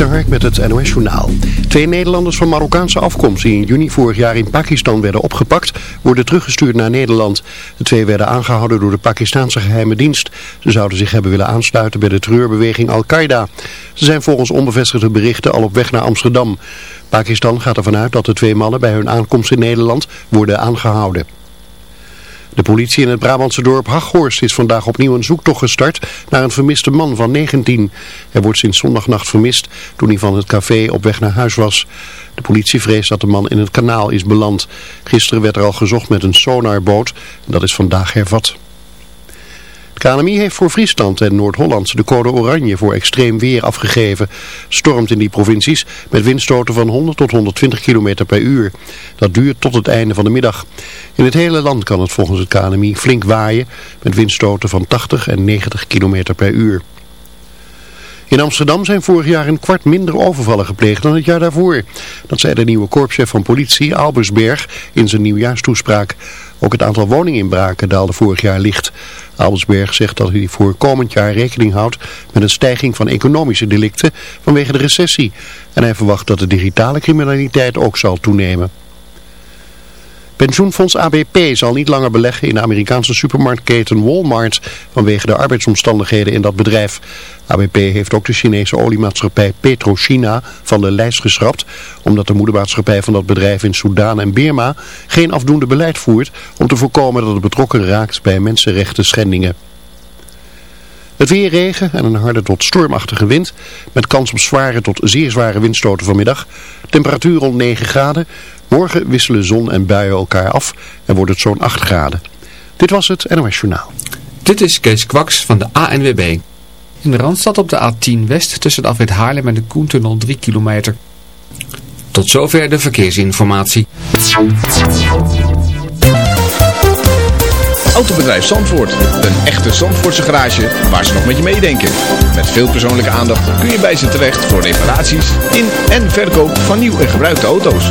de Hark met het NOS Journaal. Twee Nederlanders van Marokkaanse afkomst die in juni vorig jaar in Pakistan werden opgepakt, worden teruggestuurd naar Nederland. De twee werden aangehouden door de Pakistanse geheime dienst. Ze zouden zich hebben willen aansluiten bij de terreurbeweging Al-Qaeda. Ze zijn volgens onbevestigde berichten al op weg naar Amsterdam. Pakistan gaat ervan uit dat de twee mannen bij hun aankomst in Nederland worden aangehouden. De politie in het Brabantse dorp Haghorst is vandaag opnieuw een zoektocht gestart naar een vermiste man van 19. Hij wordt sinds zondagnacht vermist toen hij van het café op weg naar huis was. De politie vreest dat de man in het kanaal is beland. Gisteren werd er al gezocht met een sonarboot dat is vandaag hervat. KNMI heeft voor Friesland en Noord-Holland de code oranje voor extreem weer afgegeven. Stormt in die provincies met windstoten van 100 tot 120 km per uur. Dat duurt tot het einde van de middag. In het hele land kan het volgens het KNMI flink waaien met windstoten van 80 en 90 km per uur. In Amsterdam zijn vorig jaar een kwart minder overvallen gepleegd dan het jaar daarvoor. Dat zei de nieuwe korpschef van politie, Albersberg, in zijn nieuwjaarstoespraak. Ook het aantal woninginbraken daalde vorig jaar licht. Albersberg zegt dat hij voor komend jaar rekening houdt met een stijging van economische delicten vanwege de recessie. En hij verwacht dat de digitale criminaliteit ook zal toenemen. Pensioenfonds ABP zal niet langer beleggen in de Amerikaanse supermarktketen Walmart vanwege de arbeidsomstandigheden in dat bedrijf. ABP heeft ook de Chinese oliemaatschappij PetroChina van de lijst geschrapt omdat de moedermaatschappij van dat bedrijf in Soudaan en Birma geen afdoende beleid voert om te voorkomen dat het betrokken raakt bij mensenrechten schendingen. Het weer regen en een harde tot stormachtige wind. Met kans op zware tot zeer zware windstoten vanmiddag. Temperatuur rond 9 graden. Morgen wisselen zon en buien elkaar af en wordt het zo'n 8 graden. Dit was het NOS Journaal. Dit is Kees Kwaks van de ANWB. In de Randstad op de A10 West tussen de afrit Haarlem en de Koentunnel 3 kilometer. Tot zover de verkeersinformatie. Autobedrijf Zandvoort. Een echte Zandvoortse garage waar ze nog met je meedenken. Met veel persoonlijke aandacht kun je bij ze terecht voor reparaties in en verkoop van nieuw en gebruikte auto's.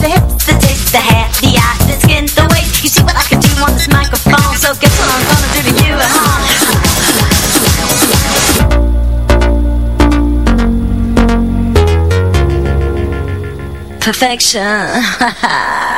The hips, the taste, the hair, the eye, the skin, the waist. You see what I can do on this microphone. So guess what I'm gonna do to you home? Perfection.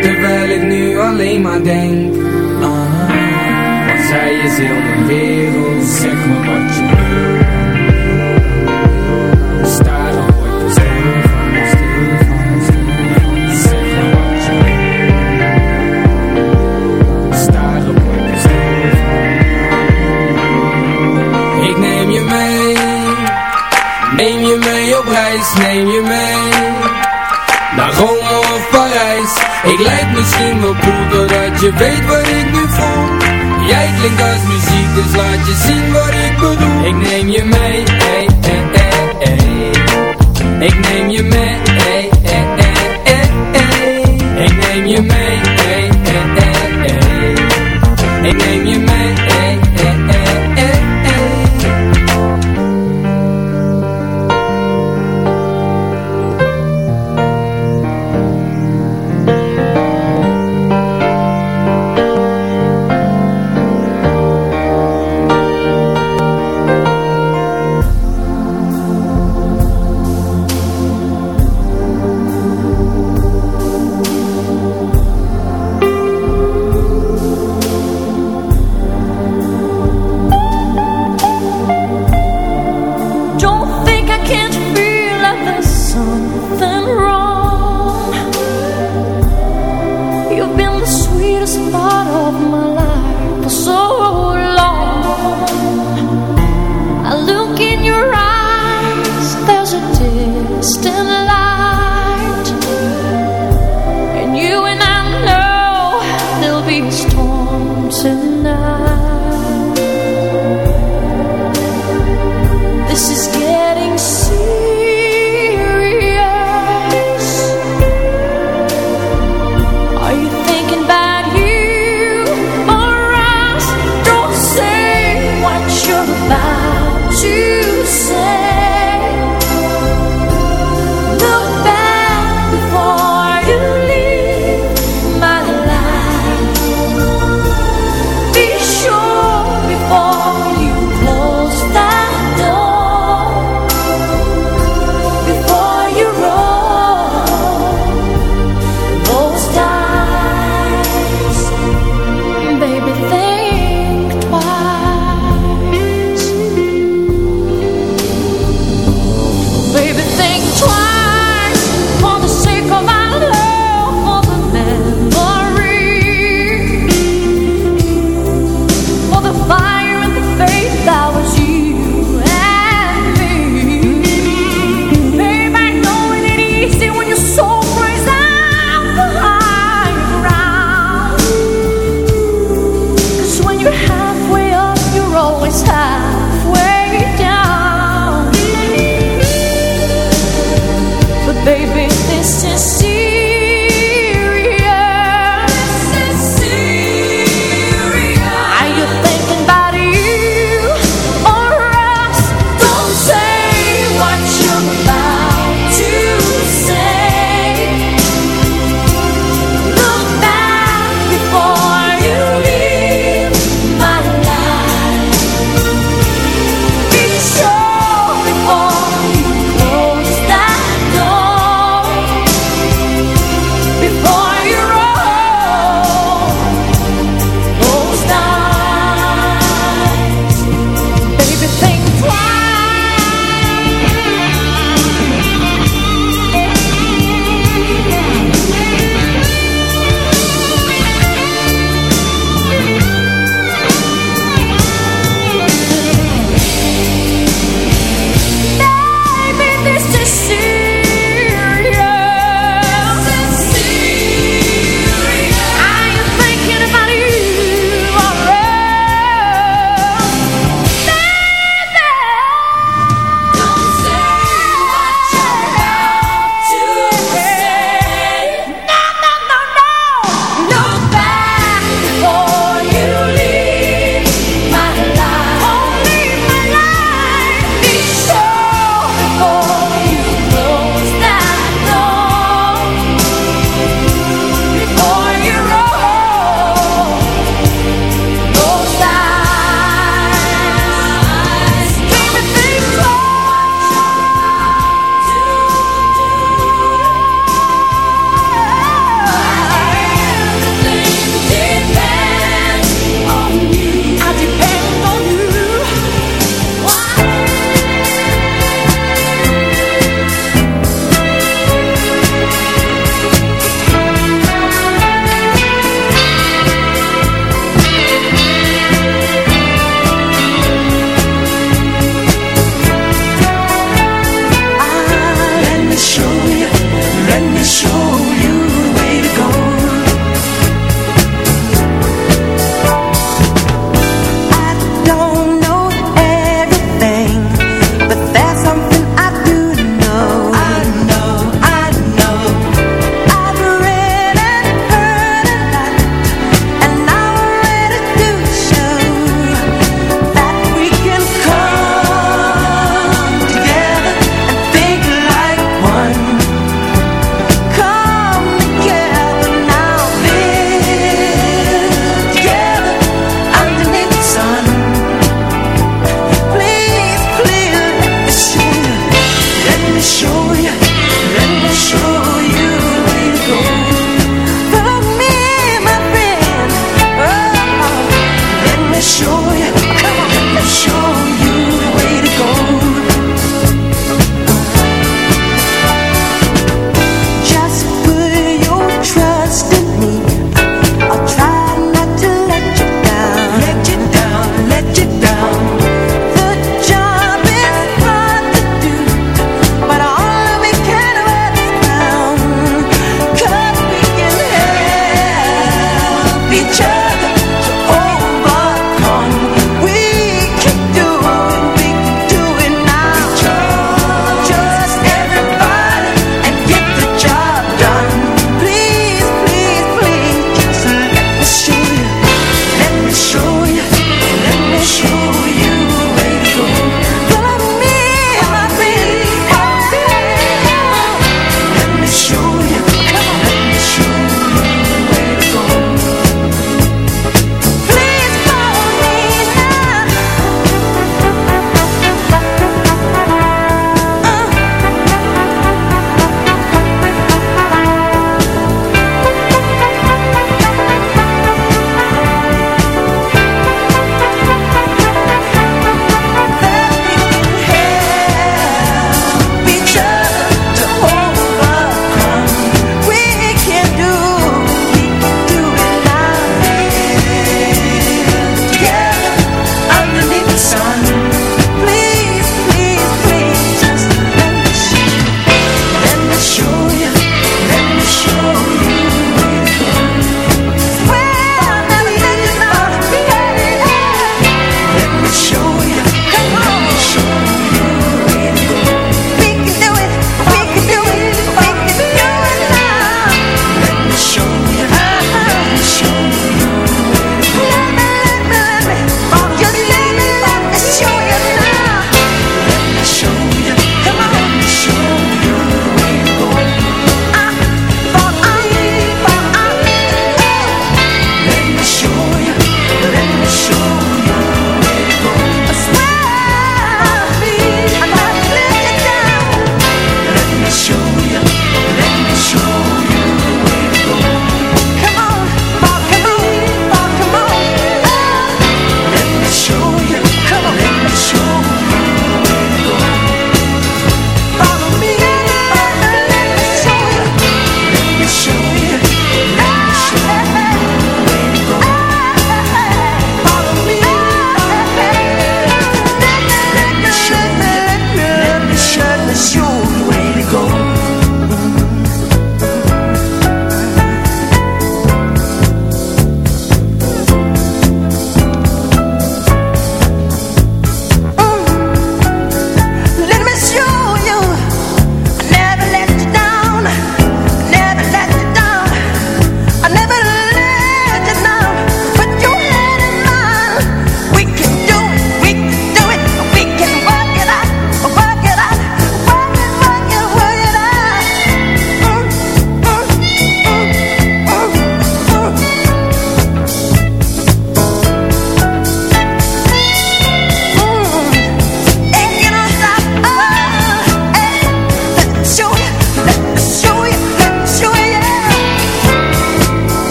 Terwijl ik nu alleen maar denk haar Want zij is heel mijn wereld Zeg me wat je wil misschien wel cool doordat je weet wat ik nu voel Jij klinkt als muziek, dus laat je zien wat ik bedoel Ik neem je mee, hey, hey, hey, hey. Ik neem je mee, hey, hey, hey. Ik neem je mee,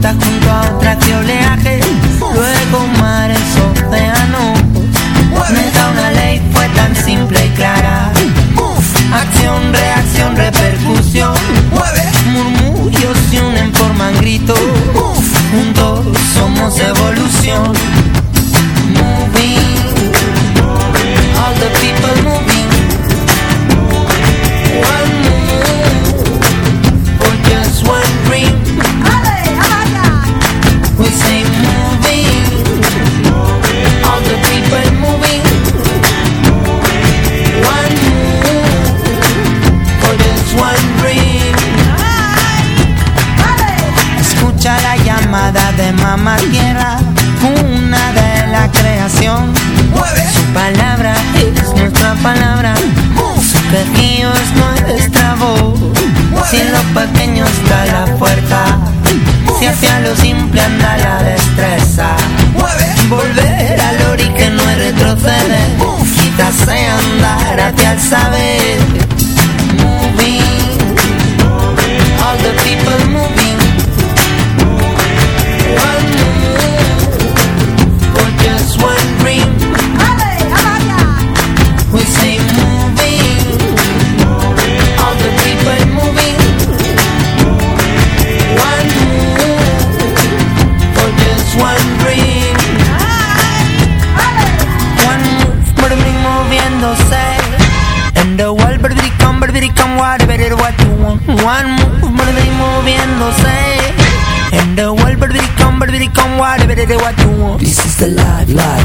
junto a otras de oleaje This is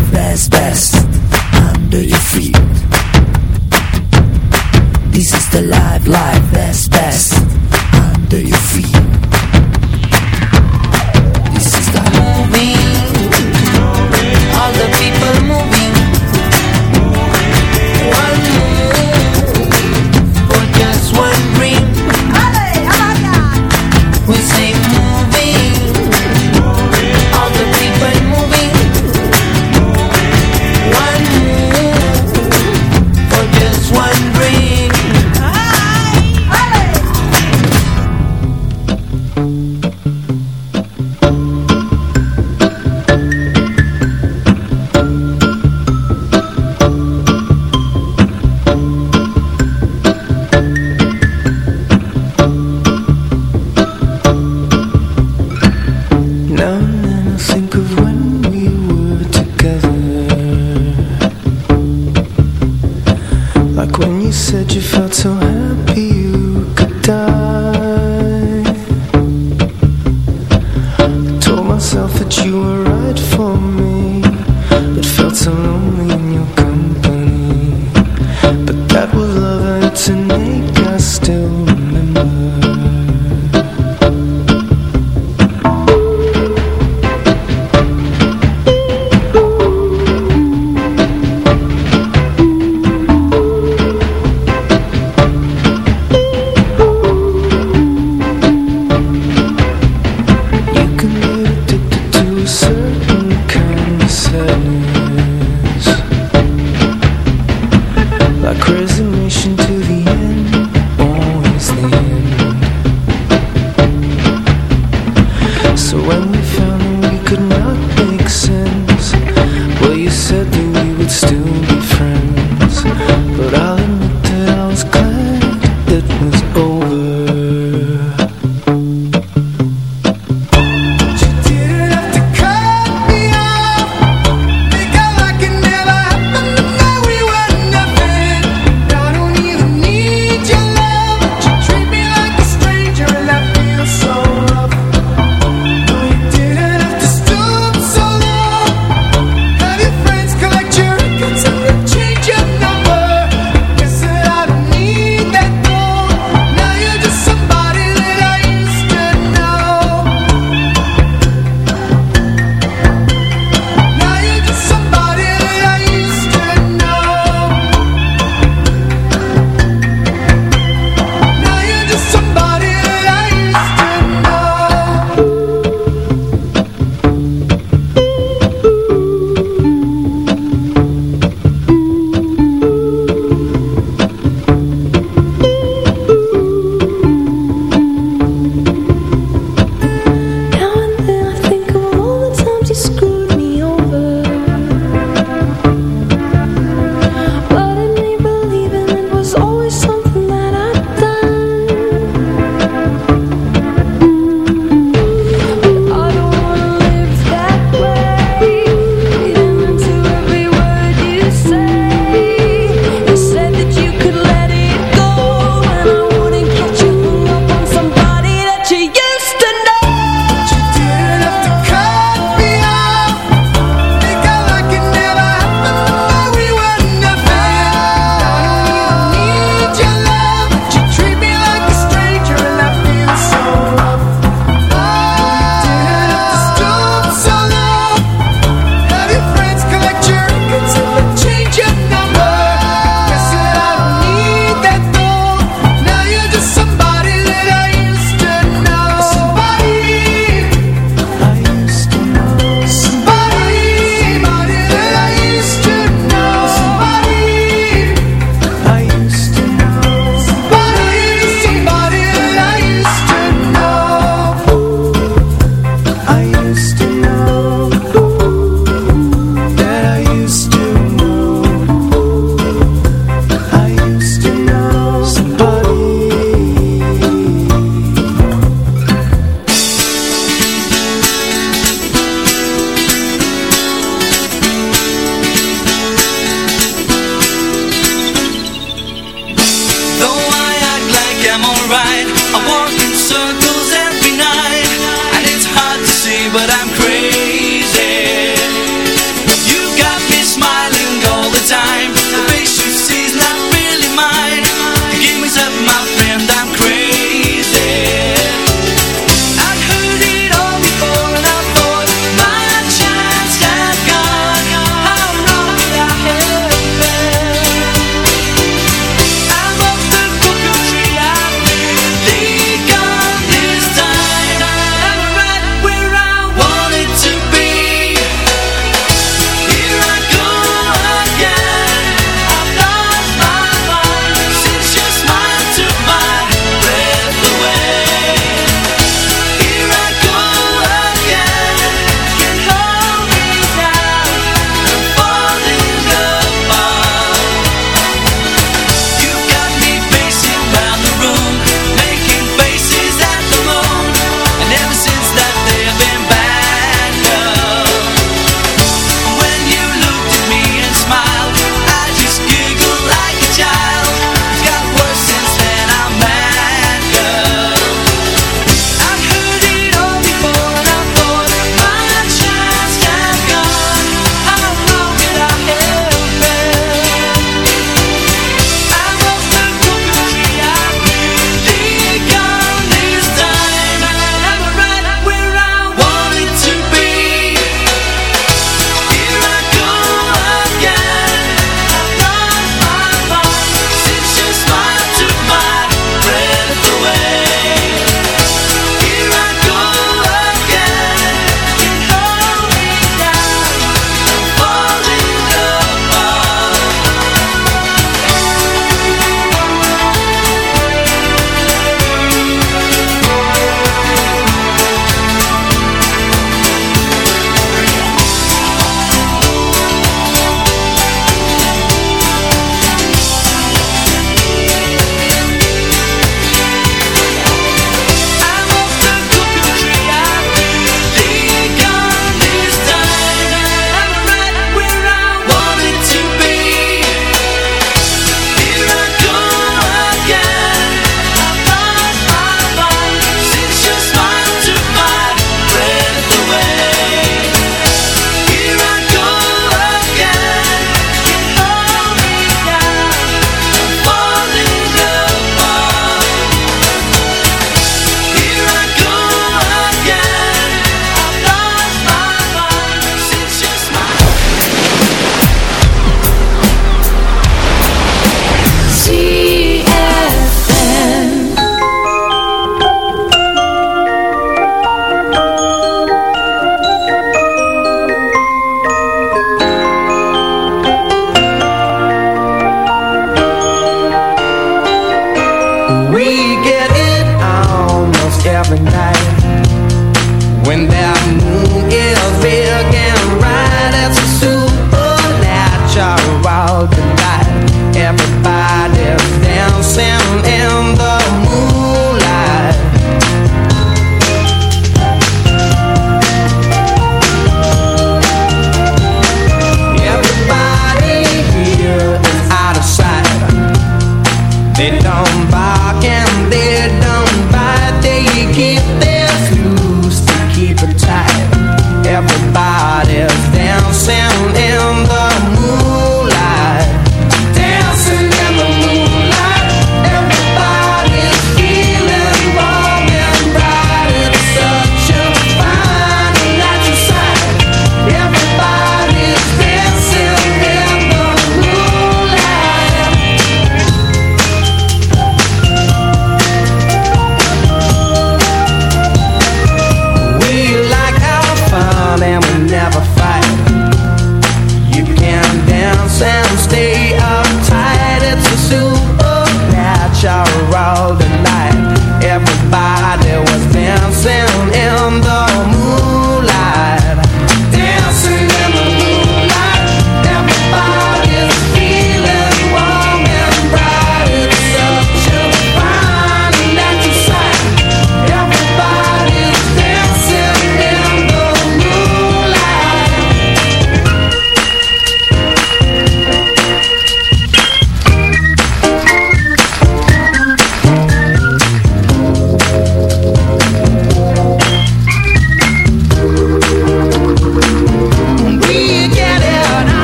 So when we